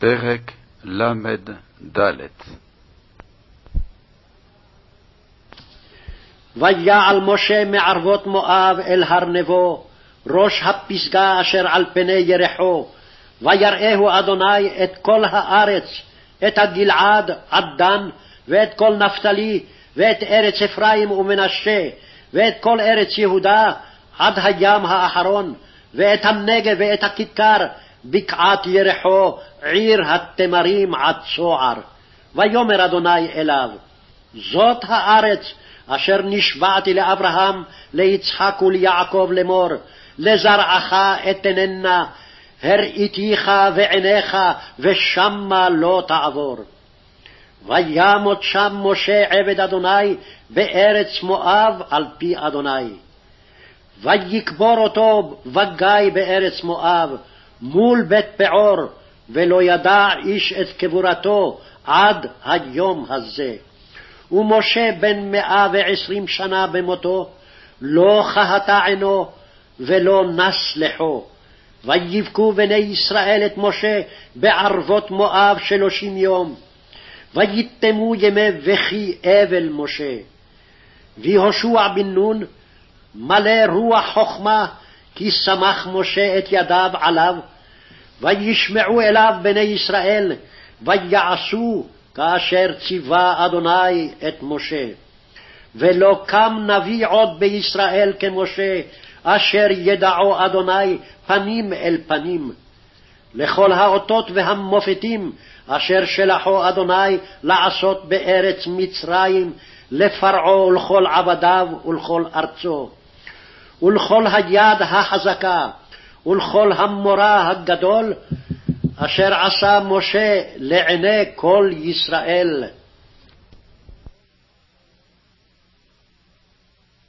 פרק ל"ד. ויעל משה מערבות מואב אל הר נבו, ראש הפסגה אשר על פני ירחו, ויראהו אדוני את כל הארץ, את הגלעד עד דן, ואת כל נפתלי, ואת ארץ אפרים ומנשה, ואת כל ארץ יהודה עד הים האחרון, ואת הנגב ואת הכיכר, בקעת ירחו, עיר התמרים עד צוער. ויאמר אדוני אליו, זאת הארץ אשר נשבעתי לאברהם, ליצחק וליעקב לאמור, לזרעך אתננה, הראיתיך ועיניך, ושמה לא תעבור. וימות שם משה עבד אדוני בארץ מואב על פי אדוני. ויקבור אותו בגיא בארץ מואב, מול בית פעור, ולא ידע איש את קבורתו עד היום הזה. ומשה בן מאה ועשרים שנה במותו, לא כהתה עינו ולא נס לחו. ויבכו בני ישראל את משה בערבות מואב שלושים יום. ויתמו ימי בכי אבל משה. ויהושע בן נון מלא רוח חכמה, כי סמך משה את ידיו עליו, וישמעו אליו בני ישראל, ויעשו כאשר ציווה אדוני את משה. ולא קם נביא עוד בישראל כמשה, אשר ידעו אדוני פנים אל פנים. לכל האותות והמופתים אשר שלחו אדוני לעשות בארץ מצרים, לפרעה ולכל עבדיו ולכל ארצו. ולכל היד החזקה, ולכל המורא הגדול, אשר עשה משה לעיני כל ישראל.